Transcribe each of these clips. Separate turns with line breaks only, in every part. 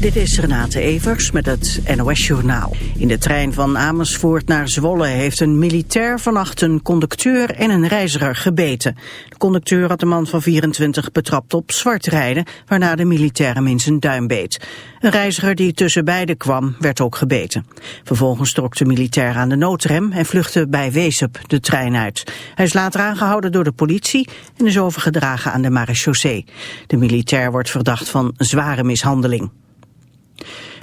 Dit is Renate Evers met het NOS Journaal. In de trein van Amersfoort naar Zwolle heeft een militair vannacht een conducteur en een reiziger gebeten. De conducteur had de man van 24 betrapt op zwart rijden, waarna de militair hem in zijn duim beet. Een reiziger die tussen beiden kwam, werd ook gebeten. Vervolgens trok de militair aan de noodrem en vluchtte bij Weesup de trein uit. Hij is later aangehouden door de politie en is overgedragen aan de marechaussee. De militair wordt verdacht van zware mishandeling.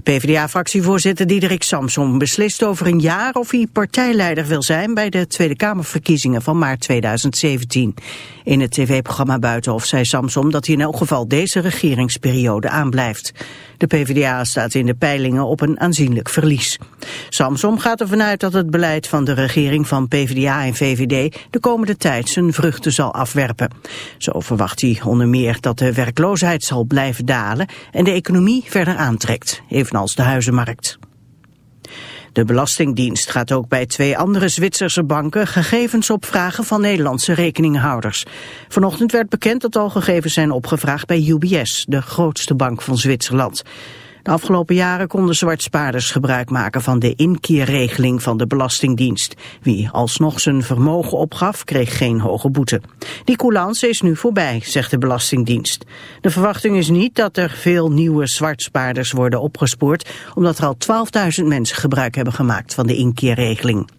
PvdA-fractievoorzitter Diederik Samsom beslist over een jaar of hij partijleider wil zijn bij de Tweede Kamerverkiezingen van maart 2017. In het tv-programma Buitenhof zei Samsom dat hij in elk geval deze regeringsperiode aanblijft. De PvdA staat in de peilingen op een aanzienlijk verlies. Samsom gaat ervan uit dat het beleid van de regering van PvdA en VVD de komende tijd zijn vruchten zal afwerpen. Zo verwacht hij onder meer dat de werkloosheid zal blijven dalen en de economie verder aantrekt, evenals de huizenmarkt. De Belastingdienst gaat ook bij twee andere Zwitserse banken gegevens opvragen van Nederlandse rekeninghouders. Vanochtend werd bekend dat al gegevens zijn opgevraagd bij UBS, de grootste bank van Zwitserland. Afgelopen jaren konden zwartspaarders gebruik maken van de inkeerregeling van de Belastingdienst. Wie alsnog zijn vermogen opgaf, kreeg geen hoge boete. Die coulance is nu voorbij, zegt de Belastingdienst. De verwachting is niet dat er veel nieuwe zwartspaarders worden opgespoord, omdat er al 12.000 mensen gebruik hebben gemaakt van de inkeerregeling.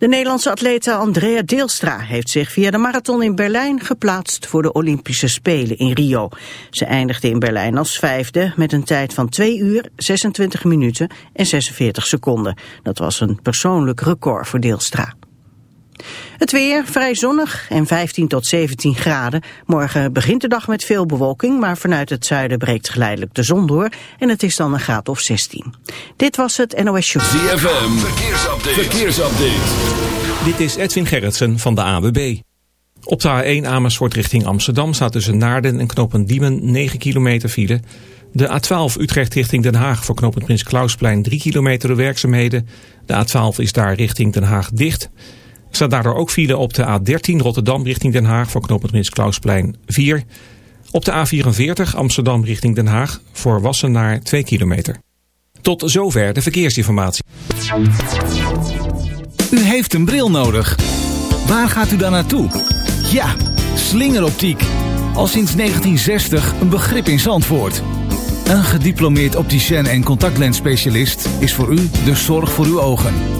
De Nederlandse atlete Andrea Deelstra heeft zich via de marathon in Berlijn geplaatst voor de Olympische Spelen in Rio. Ze eindigde in Berlijn als vijfde met een tijd van 2 uur, 26 minuten en 46 seconden. Dat was een persoonlijk record voor Deelstra. Het weer vrij zonnig en 15 tot 17 graden. Morgen begint de dag met veel bewolking, maar vanuit het zuiden breekt geleidelijk de zon door. En het is dan een graad of 16. Dit was het NOS Show.
ZFM, verkeersupdate. verkeersupdate.
Dit is Edwin Gerritsen van de AWB. Op de A1 Amersfoort richting Amsterdam staat tussen Naarden en knooppunt Diemen 9 kilometer file. De A12 Utrecht richting Den Haag voor knooppunt Prins Klausplein 3 kilometer de werkzaamheden. De A12 is daar richting Den Haag dicht. Staat daardoor ook file op de A13 Rotterdam richting Den Haag voor knooppunt Prins Klausplein 4. Op de A44 Amsterdam richting Den Haag voor Wassenaar 2 kilometer. Tot zover de verkeersinformatie.
U heeft een bril nodig. Waar gaat u dan naartoe? Ja, slingeroptiek. Al sinds 1960 een begrip in Zandvoort. Een gediplomeerd opticien en contactlensspecialist is voor u de zorg voor uw ogen.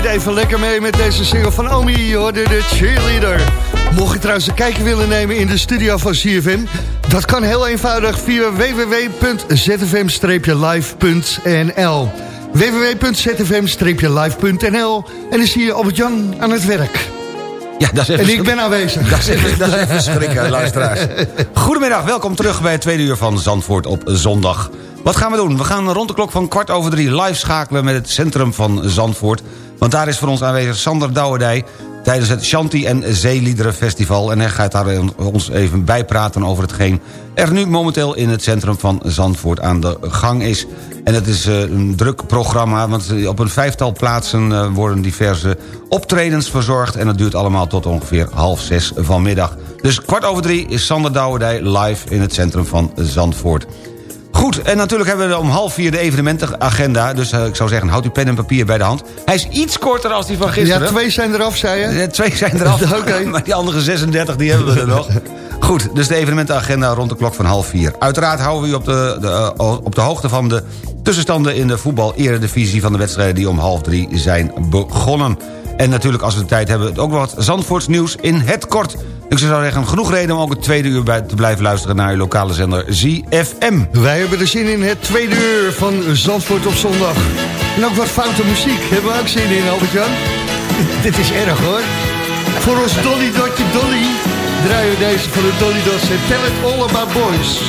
Deed even lekker mee met deze single van Omi. Hoorde de cheerleader. Mocht je trouwens een kijkje willen nemen in de studio van CFM... dat kan heel eenvoudig via www.zfm-live.nl www.zfm-live.nl En dan zie je Albert-Jan aan het werk.
Ja, dat is even
en ik ben aanwezig.
Dat is even, dat is even schrikken, luisteraars. Goedemiddag, welkom terug bij het tweede uur van Zandvoort op zondag. Wat gaan we doen? We gaan rond de klok van kwart over drie live schakelen met het centrum van Zandvoort. Want daar is voor ons aanwezig Sander Douwendij tijdens het Shanti en Zeeliederen Festival. En hij gaat daar ons even bijpraten over hetgeen er nu momenteel in het centrum van Zandvoort aan de gang is. En het is eh, een druk programma, want op een vijftal plaatsen eh, worden diverse optredens verzorgd. En dat duurt allemaal tot ongeveer half zes vanmiddag. Dus kwart over drie is Sander Douwendij live in het centrum van Zandvoort. Goed, en natuurlijk hebben we om half vier de evenementenagenda. Dus uh, ik zou zeggen, houd uw pen en papier bij de hand. Hij is iets korter als die van gisteren.
Ja, twee zijn eraf, zei je?
Ja, twee zijn eraf. Oké. Okay. Maar die andere 36, die hebben we er nog. Goed, dus de evenementenagenda rond de klok van half vier. Uiteraard houden we u op de, de, uh, op de hoogte van de tussenstanden... in de voetbal-eredivisie van de wedstrijden die om half drie zijn begonnen. En natuurlijk, als we de tijd hebben, ook wat Zandvoorts nieuws in het kort. Ik zou zeggen, genoeg reden om ook het tweede uur bij te blijven luisteren... naar uw lokale zender ZFM.
Wij hebben er zin in het tweede uur van Zandvoort op zondag. En ook wat foute muziek. Hebben we ook zin in, Albert-Jan? Dit is erg, hoor. Voor ons Dolly Dotje Dolly draaien we deze van de Dolly Dots Tell It All About Boys.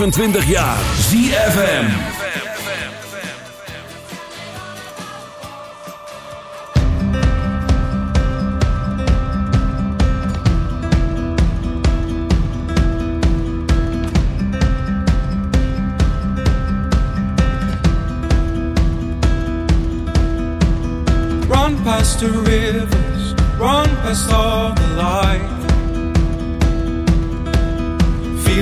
25 jaar. ZFM.
Run past the rivers, run past all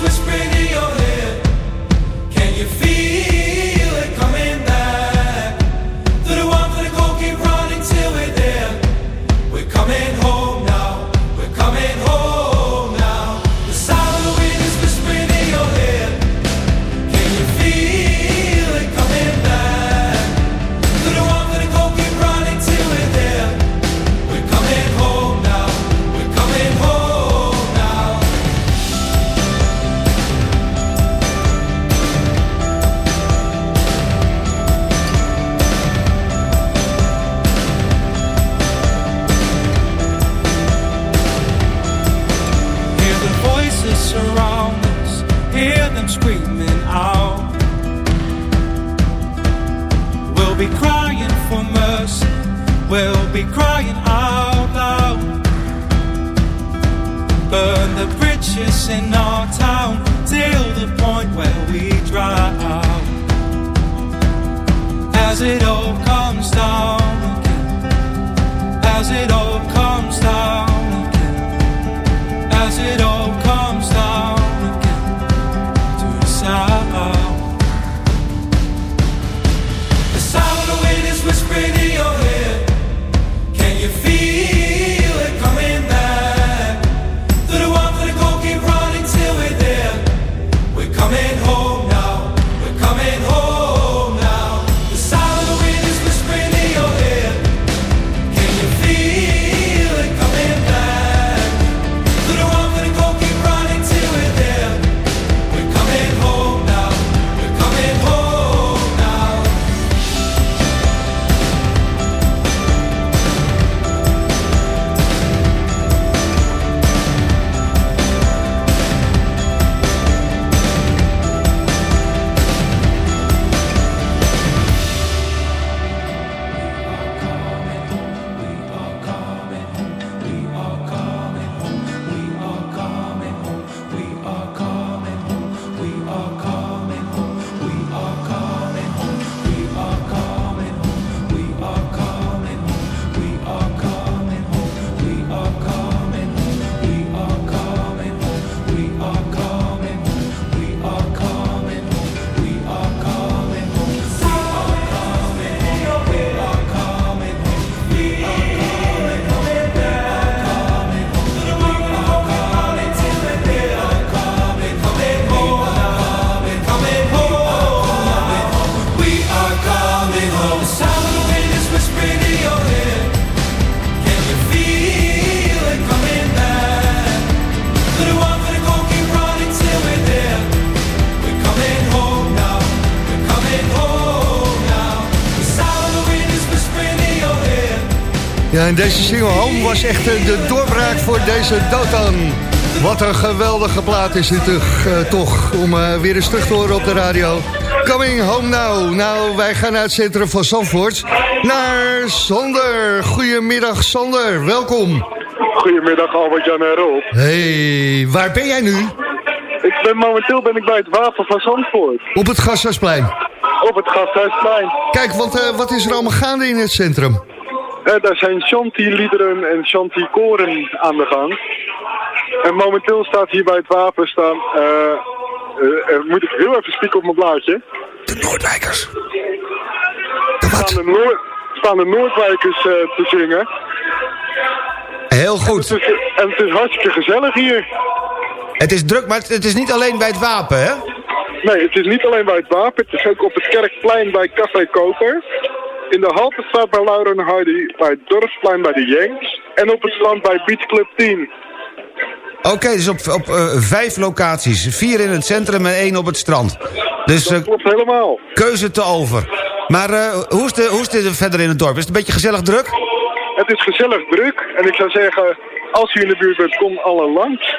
Whispering hear them screaming out. We'll be crying for mercy, we'll be crying out loud. Burn the bridges in our town till the point where we drown. As it all comes down again, as it all comes down again as it all
time deze single Home was echt eh, de doorbraak voor deze Dotan. Wat een geweldige plaat is dit toch, eh, toch om eh, weer eens terug te horen op de radio. Coming home now. Nou, wij gaan naar het centrum van Zandvoort. Naar Sander. Goedemiddag Sander, welkom.
Goedemiddag Albert-Jan en Rob.
Hey, waar ben jij nu?
Ik ben momenteel ben ik bij het wapen van Zandvoort.
Op het Gasthuisplein.
Op het Gasthuisplein.
Kijk, want eh, wat is er allemaal gaande in het centrum?
Eh, daar zijn Shanti-liederen en Shanti-koren aan de gang. En momenteel staat hier bij het wapen staan... eh eh, moet ik heel even spieken op mijn blaadje.
De Noordwijkers.
Staan de, Noord, staan de Noordwijkers te zingen.
Heel goed.
En het, is, en het is hartstikke gezellig hier.
Het is druk, maar het is niet alleen bij het wapen, hè?
Nee, het is niet alleen bij het wapen. Het is ook op het Kerkplein bij Café Koper. In de Haltestraat bij Laura en Hardy. Bij het Dorpsplein bij de Jenks. En op het strand bij Beach Club 10.
Oké, dus op, op eh, vijf locaties. Vier in het centrum en één op het strand. Dus
Dat
eh,
klopt helemaal.
keuze te over. Maar eh, hoe, is de, hoe is het verder in het dorp? Is het een beetje gezellig druk?
Het is gezellig druk en ik zou zeggen, als u in de buurt bent, kom alle langs.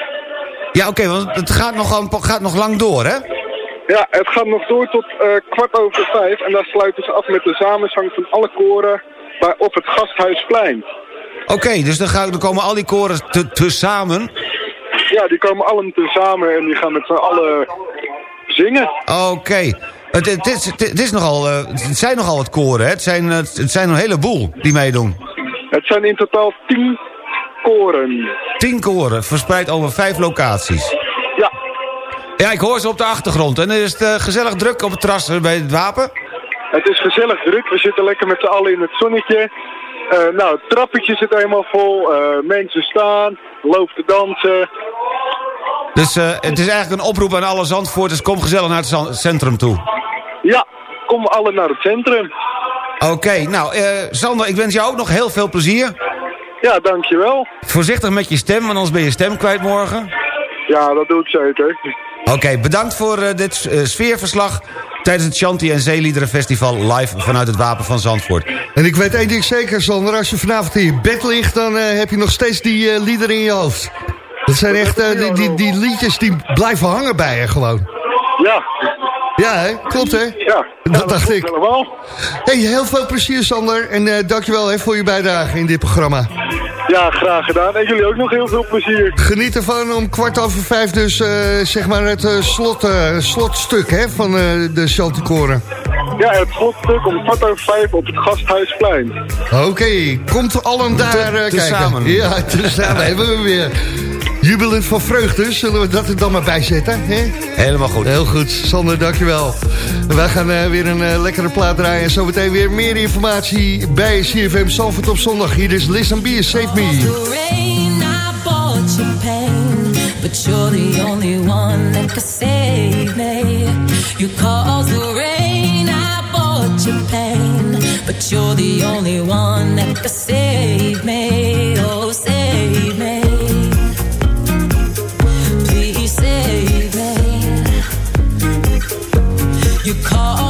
Ja, oké, want het gaat nog, gaat nog lang door, hè?
Ja, het gaat nog door tot eh, kwart over vijf en daar sluiten ze af met de samenzang van alle koren bij, op het Gasthuisplein.
Oké, dus dan, gaan, dan komen al die koren te, te samen.
Ja, die komen allen tezamen en die gaan met z'n allen zingen.
Oké. Het, het, is, het, is nogal, eh, het zijn nogal wat koren, hè? Het zijn, eh, het zijn een heleboel die meedoen.
Het zijn in totaal tien koren.
Tien koren, verspreid over vijf locaties.
Ja.
Ik hoor ze op de achtergrond. En is het eh, gezellig druk op het terras eh, bij het wapen.
Het is gezellig druk, we zitten lekker met z'n allen in het zonnetje. Eh, nou, het trappetje zit helemaal vol, mensen staan, loopt te dansen.
Dus het is eigenlijk een oproep aan alle Zandvoorters. Kom gezellig naar het centrum toe.
Ja, kom alle naar het centrum.
Oké, nou, Sander, ik wens jou ook nog heel veel plezier.
Ja, dankjewel.
Voorzichtig met je stem, want anders ben je stem kwijt morgen.
Ja, dat doe ik zeker.
Oké, bedankt voor eh, dit eh, sfeerverslag... tijdens het Chanti en Zeeliederen Festival live vanuit het Wapen van Zandvoort.
En ik weet één ding zeker, Sander. Als je vanavond in je bed ligt, dan eh, heb je nog steeds die liederen in je hoofd. Dat zijn echt die, die, die liedjes die blijven hangen bij je gewoon.
Ja.
Ja, hè? Klopt, hè?
Ja.
Dat dacht ik.
Helemaal.
Hey, heel veel plezier, Sander. En eh, dankjewel hè, voor je bijdrage in dit programma.
Ja, graag gedaan. En jullie ook nog heel veel plezier.
Geniet ervan om kwart over vijf dus, eh, zeg maar, het eh, slot, eh, slotstuk hè, van eh, de Chanticoren.
Ja, het slotstuk om kwart over vijf op het Gasthuisplein.
Oké, komt allen daar eh, kijken.
tezamen.
Ja, tezamen hebben we weer. Jubelend van vreugde, zullen we dat er dan maar bij zetten? Hè?
Helemaal goed.
Heel goed, Sander, dankjewel. Wij gaan eh, weer een eh, lekkere plaat draaien. En zometeen weer meer informatie bij CFM Salford op zondag. Hier is Listen Be, Save Me.
The rain, I bought you pain, but you're the only one that could save me. You caused the rain, I bought you pain, but you're the only one that could save me. Oh, save You caused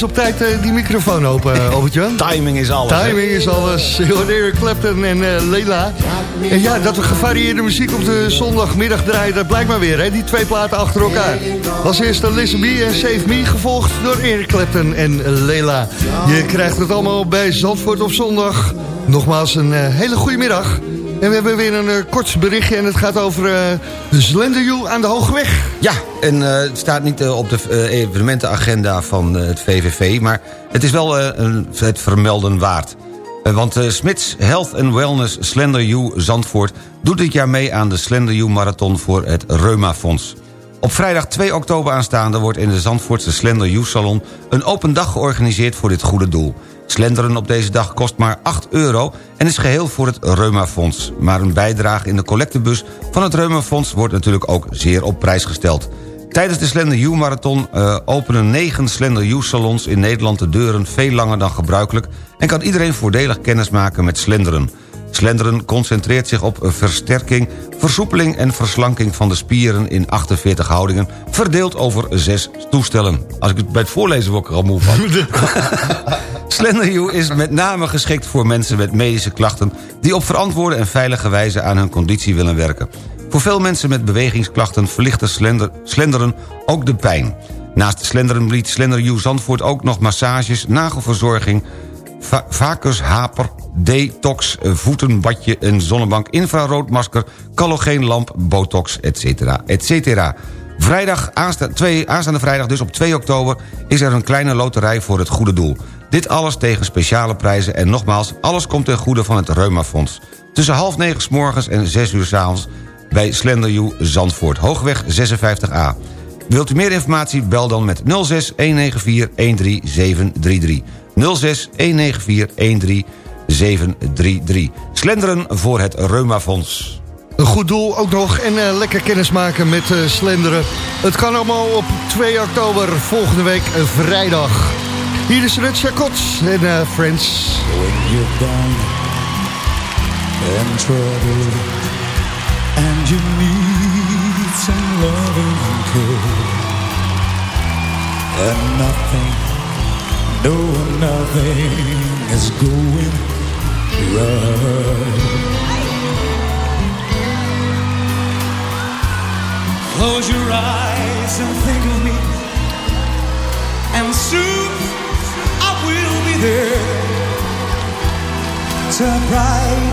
precies op tijd eh, die microfoon open, uh, Albert-Jan?
Timing is alles.
Timing is alles. Eric Clapton en eh, Leila. En ja, dat we gevarieerde muziek op de zondagmiddag draaien, dat blijkt maar weer, hè? Die twee platen achter elkaar. Als eerste Listen Me en Save Me, gevolgd door Eric Clapton en Leila. Je krijgt het allemaal bij Zandvoort op zondag. Nogmaals een eh, hele goede middag. En we hebben weer een eh, kort berichtje en het gaat over uh, Slenderjoe aan de Hoogweg.
Ja, en eh, het staat niet eh, op de eh, evenementenagenda van eh, het VVV... maar het is wel eh, een, het vermelden waard. Eh, want eh, Smits Health and Wellness Slender U Zandvoort... doet dit jaar mee aan de Slender U Marathon voor het Reuma Fonds. Op vrijdag 2 oktober aanstaande wordt in de Zandvoortse Slender U Salon... een open dag georganiseerd voor dit goede doel. Slenderen op deze dag kost maar 8 euro en is geheel voor het Reumafonds. Maar een bijdrage in de collectebus van het Reumafonds wordt natuurlijk ook zeer op prijs gesteld. Tijdens de Slender U Marathon uh, openen 9 Slender U salons in Nederland de deuren veel langer dan gebruikelijk... en kan iedereen voordelig kennis maken met slenderen. Slenderen concentreert zich op versterking, versoepeling en verslanking van de spieren in 48 houdingen, verdeeld over 6 toestellen. Als ik het bij het voorlezen word ik er al moe van. Slender is met name geschikt voor mensen met medische klachten... die op verantwoorde en veilige wijze aan hun conditie willen werken. Voor veel mensen met bewegingsklachten verlichten slender, slenderen ook de pijn. Naast de slenderen biedt Slender Zandvoort ook nog massages, nagelverzorging va vakushaper, detox, voetenbadje, een zonnebank, infraroodmasker, collageenlamp, botox, etc. etc. Vrijdag, aanstaande, twee, aanstaande vrijdag, dus op 2 oktober, is er een kleine loterij voor het goede doel. Dit alles tegen speciale prijzen en nogmaals, alles komt ten goede van het Reumafonds. Tussen half negen s morgens en zes uur s avonds bij Slenderjoe Zandvoort, Hoogweg 56A. Wilt u meer informatie? Bel dan met 06 194 13733. 06 194 13 733. Slenderen voor het Reumafonds.
Een goed doel ook nog en uh, lekker kennismaken met uh, slenderen. Het kan allemaal op 2 oktober volgende week eh, vrijdag. Hier is Rut Kots en Friends.
When you're down and troubled and you need some loving care and nothing know nothing is going right. Close your eyes and think of me, and soon I will be there. Surprise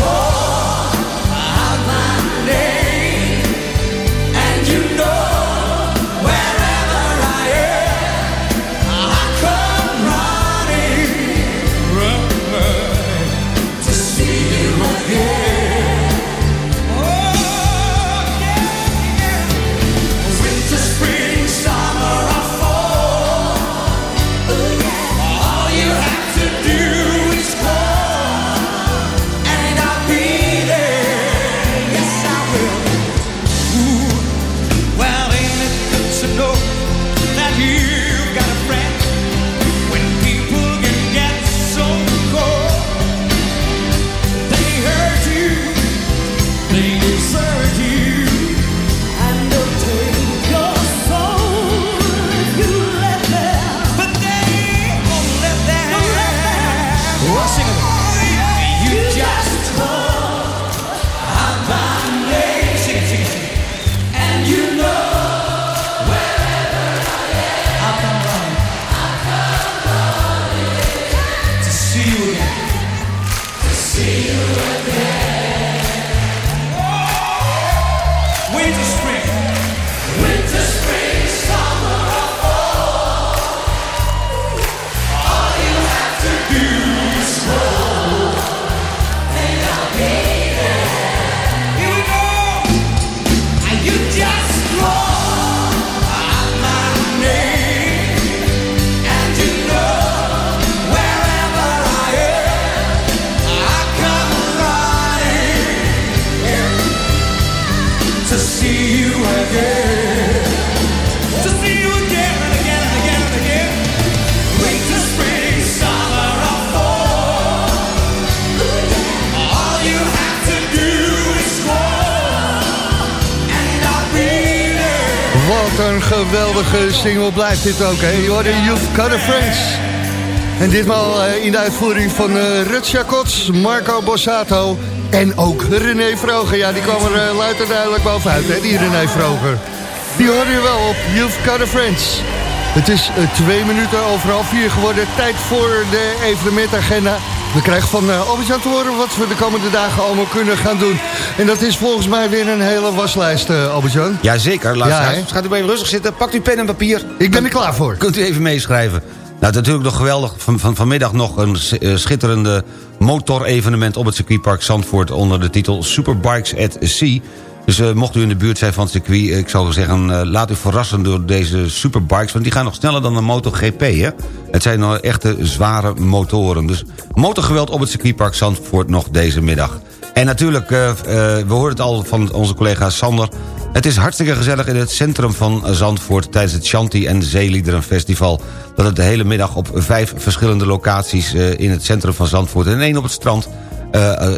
Whoa!
Wat een geweldige single blijft dit ook, hè? hoorde you've got a friends. En ditmaal eh, in de uitvoering van eh, Rut Jacots, Marco Bossato en ook René Vroger. Ja, die kwam er eh, luid en duidelijk bovenuit, hè, die René Vroger. Die hoor je wel op You've Got a Friends. Het is twee minuten over half vier geworden. Tijd voor de evenementagenda. We krijgen van uh, Albert-Jan te horen wat we de komende dagen allemaal kunnen gaan doen. En dat is volgens mij weer een hele waslijst, uh, Albert-Jan.
Jazeker, luisteraars.
Ja,
Gaat u even rustig zitten, pakt uw pen en papier.
Ik ben er klaar voor.
Kunt u even meeschrijven. Nou, natuurlijk nog geweldig. Van, van, vanmiddag nog een uh, schitterende motorevenement op het circuitpark Zandvoort... onder de titel Superbikes at Sea. Dus uh, mocht u in de buurt zijn van het circuit... ik zou zeggen, uh, laat u verrassen door deze superbikes... want die gaan nog sneller dan de MotoGP, hè? Het zijn nou echte zware motoren. Dus motorgeweld op het circuitpark Zandvoort nog deze middag. En natuurlijk, we hoorden het al van onze collega Sander... Het is hartstikke gezellig in het centrum van Zandvoort... tijdens het Shanti en Zeeliederenfestival. Dat het de hele middag op vijf verschillende locaties... in het centrum van Zandvoort en één op het strand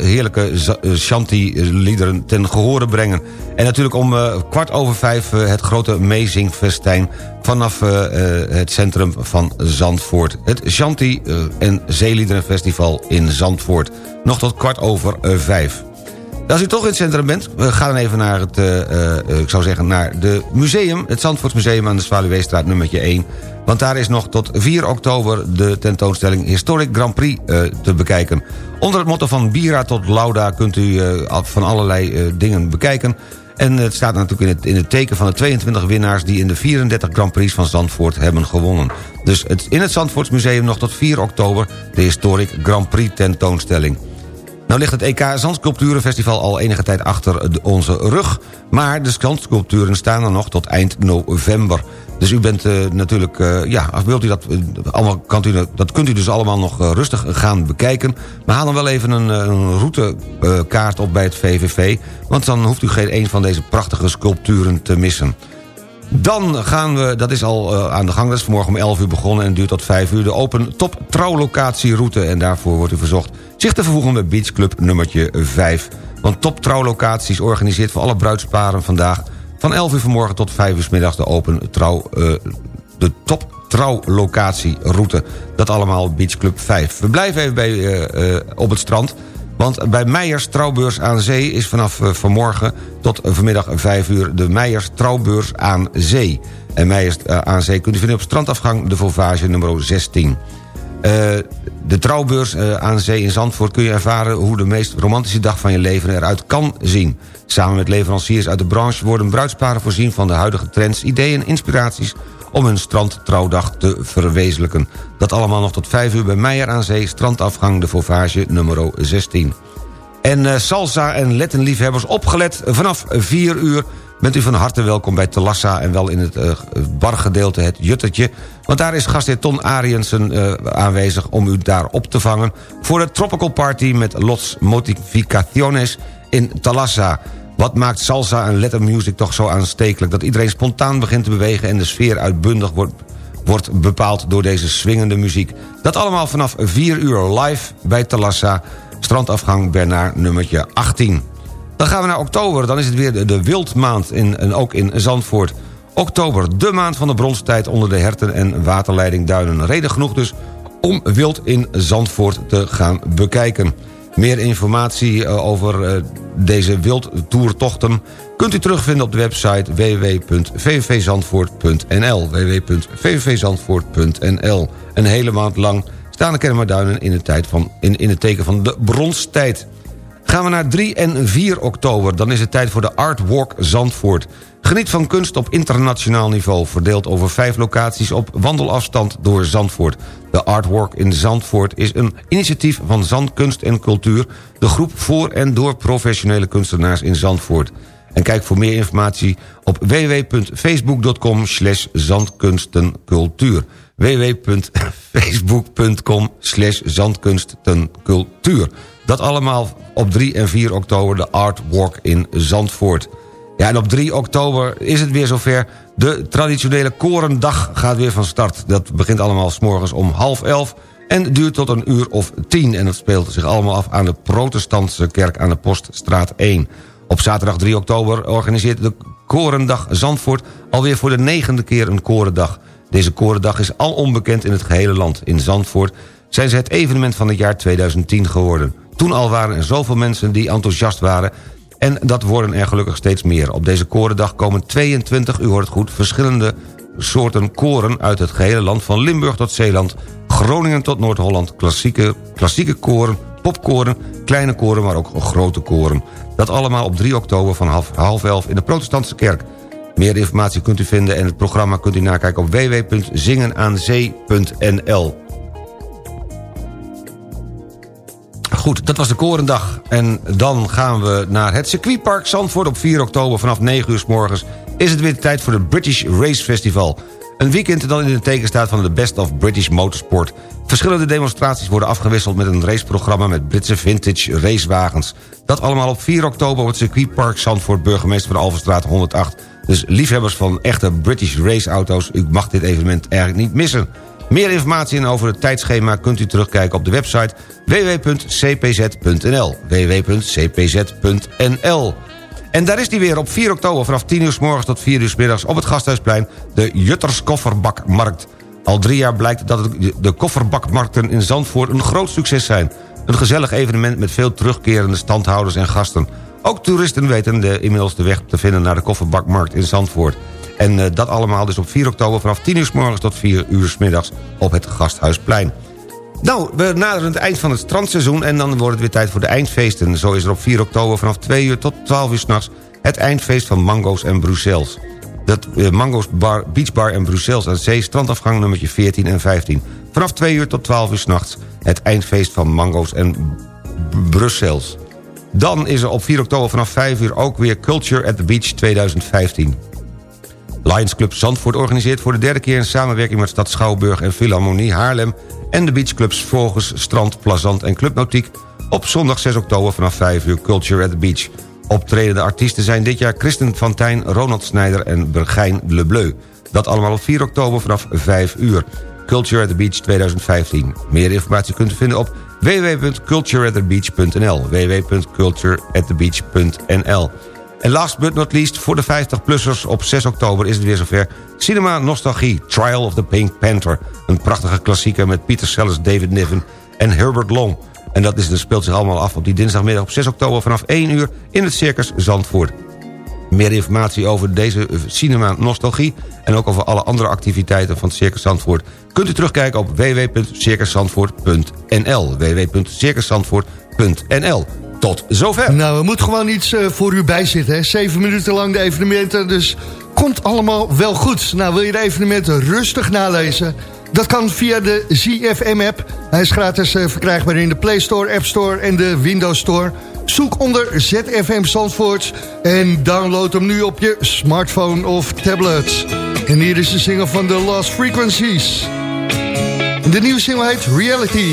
heerlijke shanty-liederen ten gehore brengen. En natuurlijk om kwart over vijf het grote meezingfestijn... vanaf het centrum van Zandvoort. Het Shanty en Zeeliederenfestival in Zandvoort. Nog tot kwart over vijf. Als u toch in het centrum bent, ga dan even naar het, ik zou zeggen, naar de museum. Het Zandvoortsmuseum aan de Zwaluweestraat nummertje 1. Want daar is nog tot 4 oktober de tentoonstelling Historic Grand Prix uh, te bekijken. Onder het motto van Bira tot Lauda kunt u uh, van allerlei uh, dingen bekijken. En het staat natuurlijk in het, in het teken van de 22 winnaars... die in de 34 Grand Prix van Zandvoort hebben gewonnen. Dus het, in het Zandvoortsmuseum nog tot 4 oktober... de Historic Grand Prix tentoonstelling. Nou ligt het EK Zandsculpturenfestival al enige tijd achter onze rug... maar de zandsculpturen staan er nog tot eind november. Dus u bent uh, natuurlijk, uh, ja, wilt u dat uh, allemaal, kan u, dat kunt u dus allemaal nog rustig gaan bekijken. Maar haal dan wel even een, een routekaart op bij het VVV... want dan hoeft u geen een van deze prachtige sculpturen te missen. Dan gaan we, dat is al aan de gang, dat is vanmorgen om 11 uur begonnen... en duurt tot 5 uur, de open top trouwlocatieroute. En daarvoor wordt u verzocht zich te vervoegen met Beach Club nummertje 5. Want top trouwlocaties organiseert voor alle bruidsparen vandaag... van 11 uur vanmorgen tot 5 uur s middags de open trouw... Uh, de top trouwlocatieroute. Dat allemaal Beach Club 5. We blijven even bij, uh, op het strand... Want bij Meijers Trouwbeurs aan Zee is vanaf uh, vanmorgen tot vanmiddag 5 uur de Meijers Trouwbeurs aan Zee. En Meijers uh, aan Zee kunt u vinden op strandafgang de Vauvage nummer 16. de trouwbeurs aan Zee in Zandvoort kun je ervaren... hoe de meest romantische dag van je leven eruit kan zien. Samen met leveranciers uit de branche worden bruidsparen voorzien... van de huidige trends, ideeën en inspiraties om hun strandtrouwdag te verwezenlijken. Dat allemaal nog tot 5 uur bij Meijer aan Zee, strandafgang de Vauvage nummer 16. En uh, salsa en lettenliefhebbers opgelet vanaf 4 uur bent u van harte welkom bij Telassa... en wel in het uh, bargedeelte het Juttertje. Want daar is gastheer Ton Ariensen uh, aanwezig om u daar op te vangen... voor de Tropical Party met Los Modificaciones in Talassa. Wat maakt salsa en lettermusic toch zo aanstekelijk... dat iedereen spontaan begint te bewegen... en de sfeer uitbundig wordt, wordt bepaald door deze swingende muziek. Dat allemaal vanaf 4 uur live bij Talassa... strandafgang Bernard nummertje 18. Dan gaan we naar oktober, dan is het weer de, wildmaand in, en ook in Zandvoort. Oktober, de maand van de bronstijd onder de herten en waterleidingduinen. Reden genoeg dus om wild in Zandvoort te gaan bekijken. Meer informatie over deze wildtoertochten kunt u terugvinden op de website www.vvvzandvoort.nl www.vvvzandvoort.nl Een hele maand lang staan de Kennemerduinen in, in het teken van de bronstijd. Gaan we naar 3 en 4 oktober, dan is het tijd voor de Art Walk Zandvoort. Geniet van kunst op internationaal niveau... verdeeld over vijf locaties op wandelafstand door Zandvoort. De Artwork in Zandvoort is een initiatief van Zandkunst en Cultuur... de groep voor en door professionele kunstenaars in Zandvoort. En kijk voor meer informatie op www.facebook.com zandkunstencultuur www.facebook.com zandkunstencultuur Dat allemaal op 3 en 4 oktober de Artwalk in Zandvoort. Ja, en op 3 oktober is het weer zover. De traditionele Korendag gaat weer van start. Dat begint allemaal s morgens om half elf en duurt tot een uur of tien. En dat speelt zich allemaal af aan de protestantse kerk aan de Poststraat 1. Op zaterdag 3 oktober organiseert de Korendag Zandvoort... alweer voor de negende keer een Korendag. Deze Korendag is al onbekend in het gehele land. In Zandvoort zijn ze het evenement van het jaar 2010 geworden. Toen al waren er zoveel mensen die enthousiast waren... En dat worden er gelukkig steeds meer. Op deze korendag komen 22, u hoort het goed... verschillende soorten koren uit het gehele land... van Limburg tot Zeeland Groningen tot Noord-Holland, klassieke, klassieke koren, popkoren... kleine koren, maar ook grote koren. Dat allemaal op 3 oktober van half, half elf in de protestantse kerk. Meer informatie kunt u vinden en het programma kunt u nakijken op www.zingenaanzee.nl. Goed, dat was de Korendag. En dan gaan we naar het circuitpark Zandvoort op 4 oktober. Vanaf 9 uur s morgens is het weer tijd voor het British Race Festival. Een weekend dat in het teken staat van de Best of British Motorsport. Verschillende demonstraties worden afgewisseld met een raceprogramma... met Britse vintage racewagens. Dat allemaal op 4 oktober op het circuitpark Zandvoort... burgemeester van Alverstraat 108. Dus liefhebbers van echte British raceauto's... u mag dit evenement eigenlijk niet missen. Meer informatie over het tijdschema kunt u terugkijken op de website www.cpz.nl www.cpz.nl En daar is die weer op 4 oktober vanaf 10 uur s morgens tot 4 uur s middags op het Gasthuisplein de Jutters Kofferbakmarkt. Al drie jaar blijkt dat de kofferbakmarkten in Zandvoort een groot succes zijn. Een gezellig evenement met veel terugkerende standhouders en gasten. Ook toeristen weten de, inmiddels de weg te vinden naar de kofferbakmarkt in Zandvoort. En eh, dat allemaal dus op 4 oktober vanaf 10 uur s morgens tot 4 uur s middags op het Gasthuisplein. Nou, we naderen het eind van het strandseizoen... en dan wordt het weer tijd voor de eindfeesten. Zo is er op 4 oktober vanaf 2 uur tot 12 uur s'nachts... het eindfeest van Mango's en Bruxelles. Dat eh, Mango's Bar, Beach Bar en Bruxelles aan zee... strandafgang nummertje 14 en 15. Vanaf 2 uur tot 12 uur s'nachts... het eindfeest van Mango's en B- Bruxelles. Dan is er op 4 oktober vanaf 5 uur ook weer Culture at the Beach 2015. Lions Club Zandvoort organiseert voor de derde keer... in samenwerking met Stad Schouwburg en Philharmonie Haarlem... en de beachclubs Vogels, Strand, Plazant en Club Nautiek... op zondag 6 oktober vanaf 5 uur Culture at the Beach. Optredende artiesten zijn dit jaar Christen van Tijn, Ronald Snijder en Bergijn Lebleu. Dat allemaal op 4 oktober vanaf 5 uur. Culture at the Beach 2015. Meer informatie kunt u vinden op www.cultureatthebeach.nl www.cultureatthebeach.nl En last but not least, voor de 50-plussers op 6 oktober is het weer zover... Cinema Nostalgie, Trial of the Pink Panther. Een prachtige klassieker met Peter Sellers, David Niven en Herbert Long. En dat is, dat speelt zich allemaal af op die dinsdagmiddag op 6 oktober... vanaf 1 uur in het Circus Zandvoort. Meer informatie over deze Cinema Nostalgie... en ook over alle andere activiteiten van het Circus Zandvoort... kunt u terugkijken op www.circuszandvoort.nl www.circuszandvoort.nl Tot zover.
Nou, er moet gewoon iets eh, voor u bij zitten. Hè? Zeven minuten lang de evenementen, dus komt allemaal wel goed. Nou, wil je de evenementen rustig nalezen? Dat kan via de ZFM-app. Hij is gratis eh, verkrijgbaar in de Play Store, App Store en de Windows Store. Zoek onder ZFM Zandvoort en download hem nu op je smartphone of tablet. En hier is de single van The Lost Frequencies. De nieuwe single heet Reality.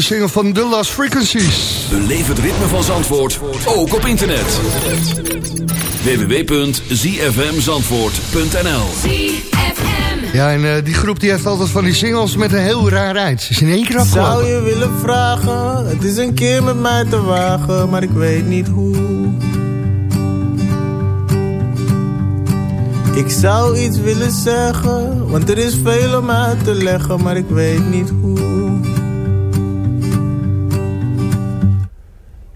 de single van The Last Frequencies.
Beleef het ritme van Zandvoort, ook op internet. www.zfmzandvoort.nl
Ja, en eh, die groep die heeft altijd van die singles met een heel raar eind. Ze is in één keer
Zou
afgelopen.
je willen vragen, het is een keer met mij te wagen, maar ik weet niet hoe. Ik zou iets willen zeggen, want er is veel om uit te leggen, maar ik weet niet hoe.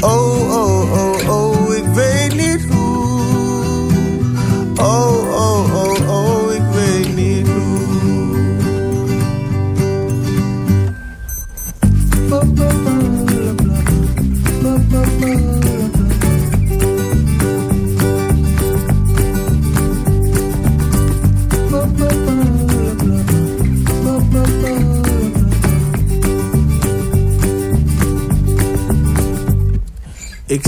Oh, oh, oh, oh, ik weet niet hoe. Oh, oh, oh,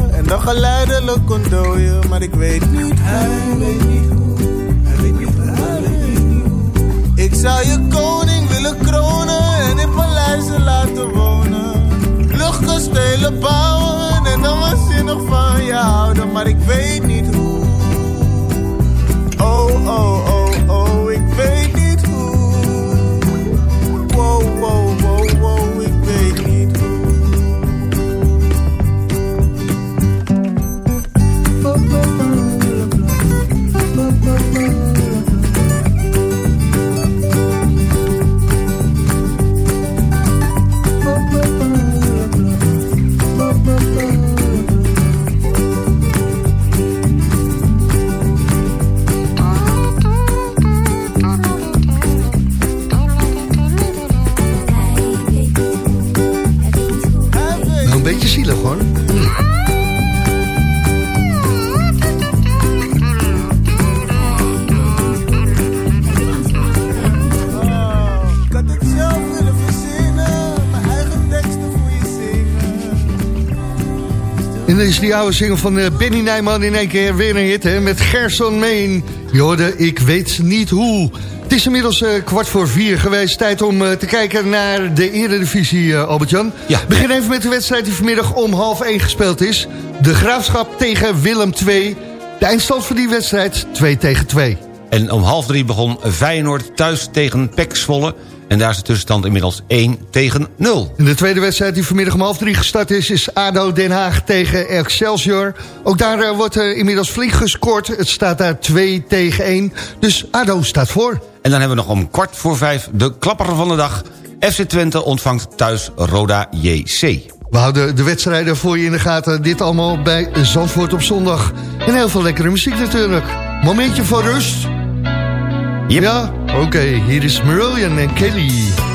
en dan geleidelijk ontdooien, maar ik weet niet Hij weet niet hoe, hij weet niet hoe, hij weet niet hoe. Ik zou je koning willen kronen en in paleizen laten wonen. Luchtkastelen bouwen en dan waanzinnig van je houden, maar ik weet niet hoe. Oh, oh, oh, oh,
is die oude single van eh, Benny Nijman in één keer weer een hit, hè? Met Gerson Meen. Je hoorde, ik weet niet hoe. Het is inmiddels eh, kwart voor vier geweest. Tijd om eh, te kijken naar de eredivisie, eh Albert-Jan.
Ja.
Begin even met de wedstrijd die vanmiddag om half één gespeeld is. De Graafschap tegen Willem II. De eindstand van die wedstrijd 2 tegen 2.
En om half drie begon Feyenoord thuis tegen PEC Zwolle. En daar is de tussenstand inmiddels 1 tegen 0.
En de tweede wedstrijd die vanmiddag om half drie gestart is... is ADO Den Haag tegen Excelsior. Ook daar eh, wordt eh, inmiddels flink gescoord. Het staat daar 2 tegen 1. Dus ADO staat voor.
En dan hebben we nog om kwart voor vijf de klapper van de dag. FC Twente ontvangt thuis Roda JC.
We houden de wedstrijden voor je in de gaten. Dit allemaal bij Zandvoort op zondag. En heel veel lekkere muziek natuurlijk. Momentje voor rust. Ja, oké. hier is Marillion en Kelly.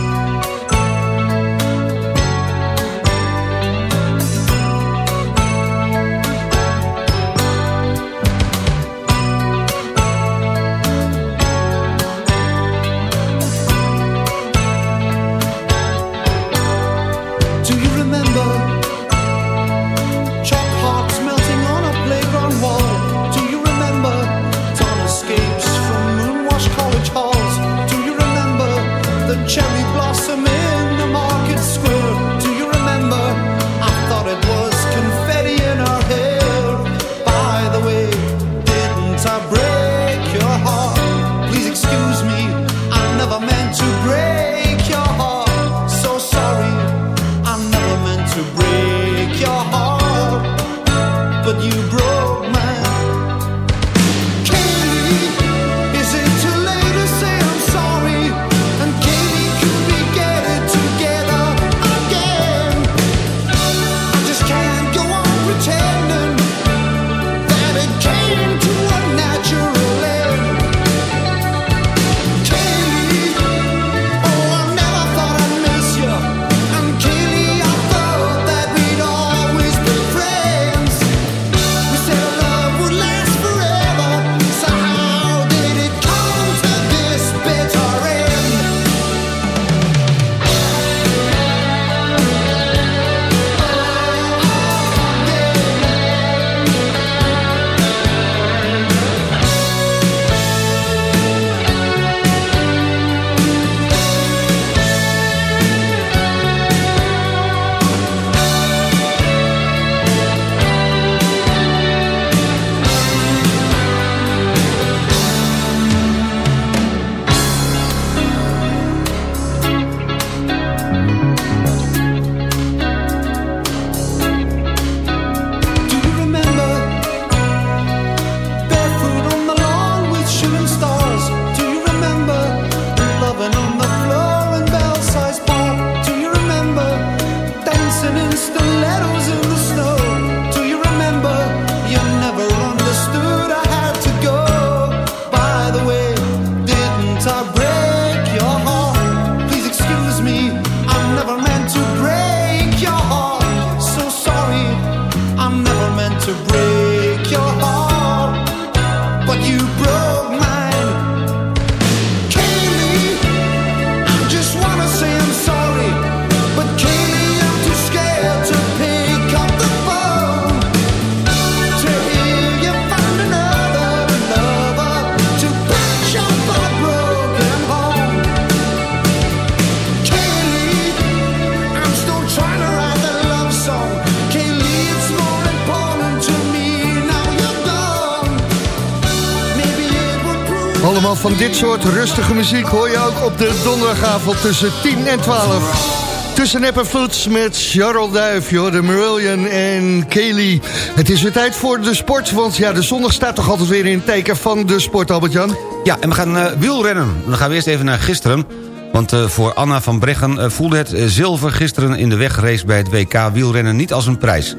Dit soort rustige muziek hoor je ook op de donderdagavond tussen 10 en 12. Tussen Vloeds met Charles Duif, de Marillion en Kelly. Het is weer tijd voor de sport, want ja, de zondag staat toch altijd weer in het teken van de sport, Albert-Jan?
Ja, en we gaan eh, wielrennen. Dan gaan we eerst even naar gisteren. Want eh, voor Anna van Breggen eh, voelde het zilver gisteren in de wegrace bij het WK wielrennen niet als een prijs.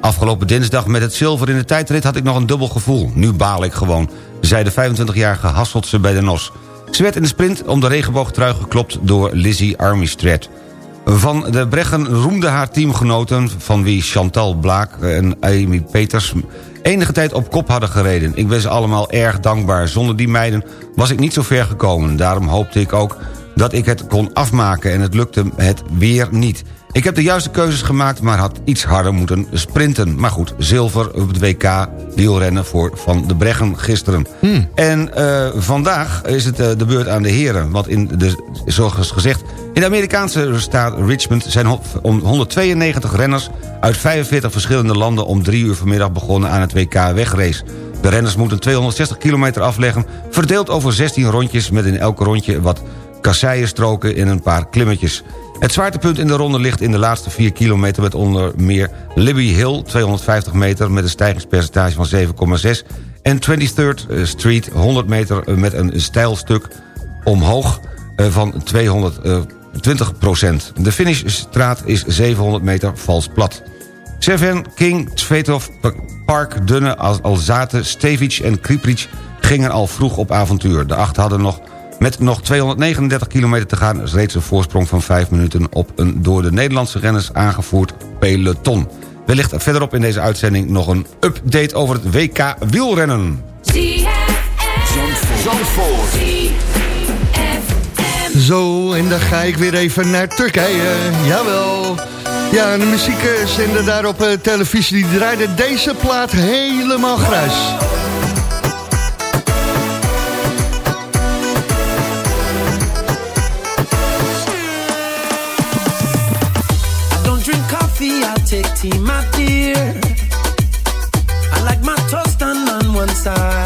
Afgelopen dinsdag met het zilver in de tijdrit had ik nog een dubbel gevoel. Nu baal ik gewoon, zei de 25-jarige Hasseltse bij de NOS. Ze werd in de sprint om de regenboogtrui geklopt door Lizzie Armstrad. Van de Breggen roemde haar teamgenoten... van wie Chantal Blaak en Amy Peters enige tijd op kop hadden gereden. Ik ben ze allemaal erg dankbaar. Zonder die meiden was ik niet zo ver gekomen. Daarom hoopte ik ook dat ik het kon afmaken... en het lukte het weer niet. Ik heb de juiste keuzes gemaakt, maar had iets harder moeten sprinten. Maar goed, zilver op het WK wielrennen voor Van de Breggen gisteren. En eh, vandaag is het eh, de beurt aan de heren. Want in de, zoals gezegd, in de Amerikaanse staat Richmond... zijn om 192 renners uit 45 verschillende landen... om drie uur vanmiddag begonnen aan het WK wegrace. De renners moeten 260 kilometer afleggen... verdeeld over 16 rondjes met in elk rondje wat kasseienstroken en een paar klimmetjes. Het zwaartepunt in de ronde ligt in de laatste 4 kilometer... met onder meer Libby Hill, 250 meter... met een stijgingspercentage van 7,6... en 23rd Street, 100 meter eh, met een steil stuk omhoog eh, van 220 procent. De finishstraat is 700 meter vals plat. Seven, King, Svetov, Park, Dunne, Al- Alzate, Stevic en Kripric gingen al vroeg op avontuur. De acht hadden nog met nog 239 kilometer te gaan... reeds een voorsprong van 5 minuten op een door de Nederlandse renners aangevoerd peloton. Wellicht verderop in deze uitzending nog een update over het WK wielrennen.
Zo, en dan ga ik weer even naar Turkije. Jawel. Ja, de muziekzender daar op eh, televisie... die draaide deze plaat helemaal gruis.
Tea, my dear. I like my toast done on one side.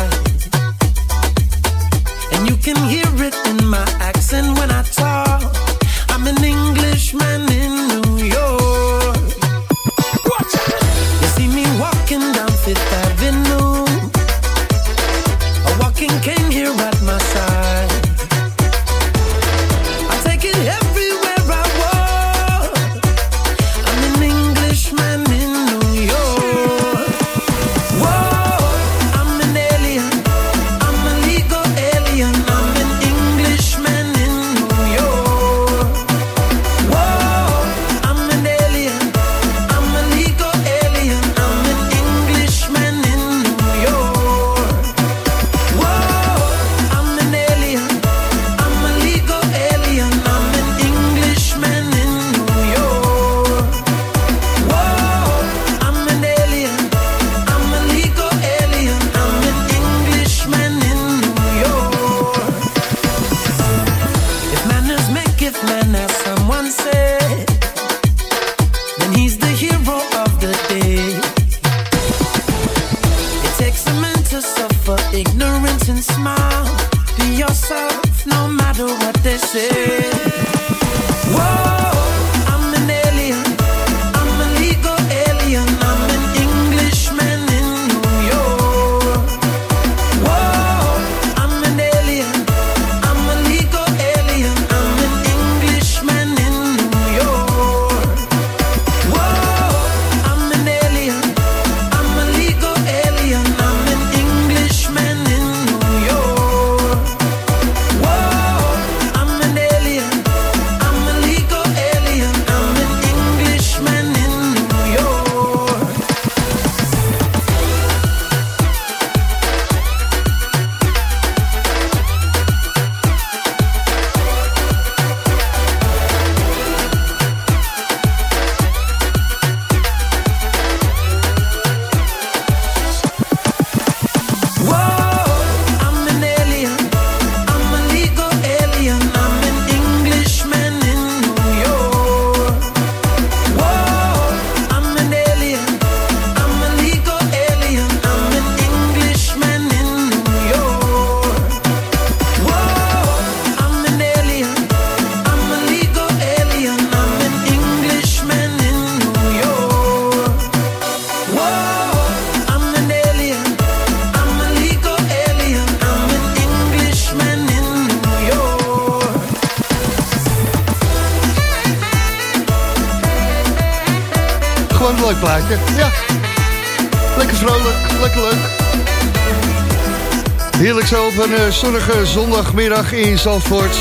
Eh, zonnige zondagmiddag in Zandvoort.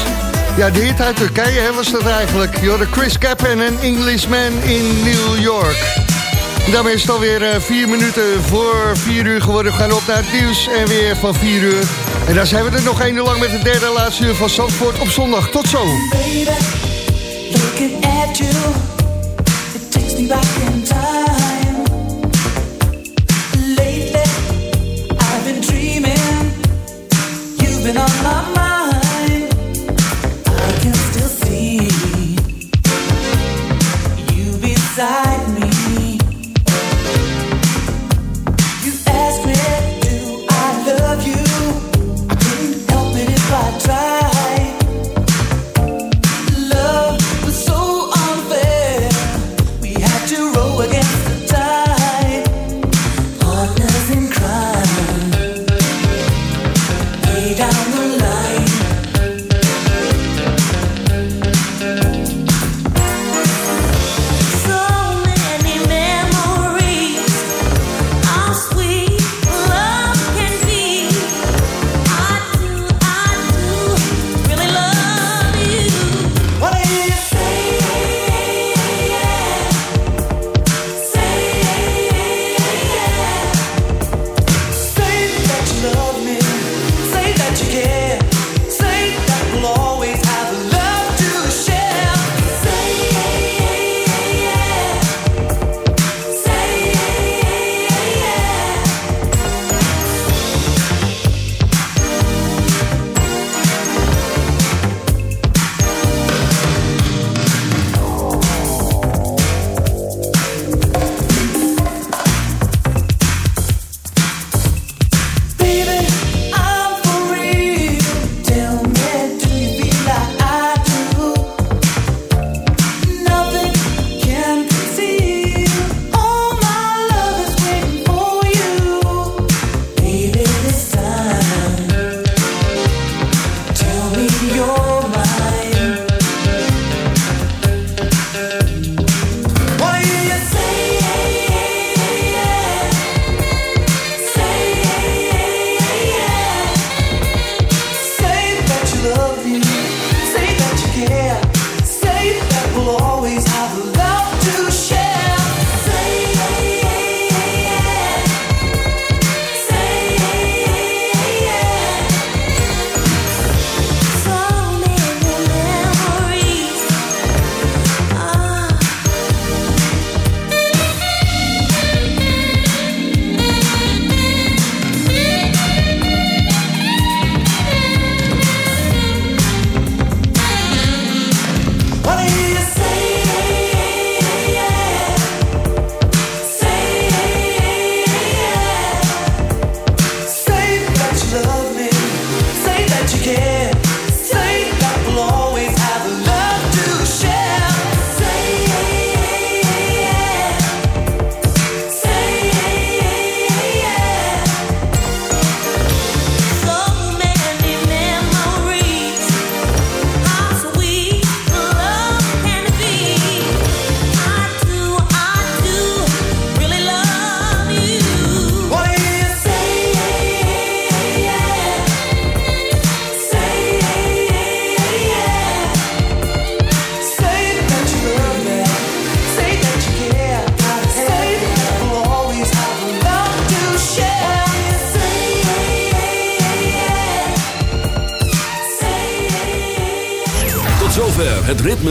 Ja, de hit uit Turkije hè, was dat eigenlijk. Jorde Chris Cap en Englishman in New York. Daarmee is het alweer eh, vier minuten voor vier uur geworden. We gaan op naar het nieuws en weer van vier uur. En daar zijn we er nog één lang met de derde laatste uur van Zandvoort op zondag. Tot zo.
Baby,